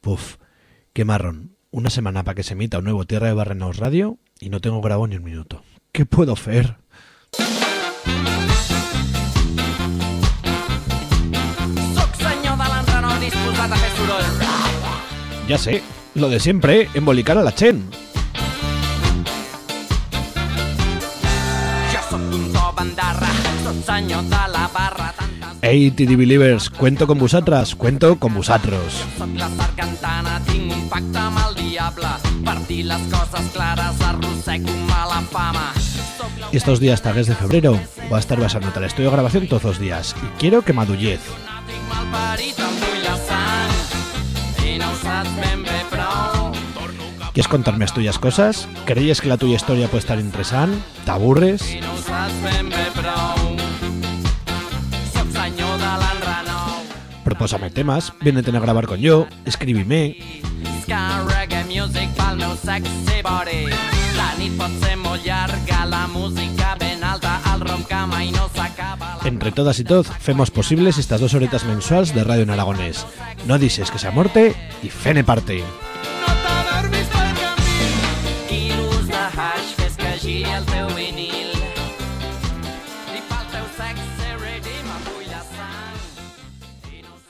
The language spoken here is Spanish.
Puf, qué marrón. Una semana para que se emita un nuevo Tierra de Barrenaus Radio y no tengo grabo ni un minuto. ¿Qué puedo hacer? Ya sé, lo de siempre, embolicar a la Chen. Jo sóc un to bandarra, sóc senyor de la barra. Tantes Hey, TD Believers, cuento con vosotras, cuento con sóc la sargantana, tinc un pacte amb el diable. Per dir les coses clares arrossego mala fama. Soc la Y estos días tagues de febrero voy a estar basando el estudio de grabación todos los días y quiero que prou. ¿Quieres contarme las tuyas cosas? ¿Creías que la tuya historia puede estar interesante? ¿Te aburres? Propósame temas, vénete a grabar con yo, escríbeme. La... Entre todas y todos, hacemos posibles estas dos horetas mensuals de Radio en Aragonés. No dices que sea morte y fene parte.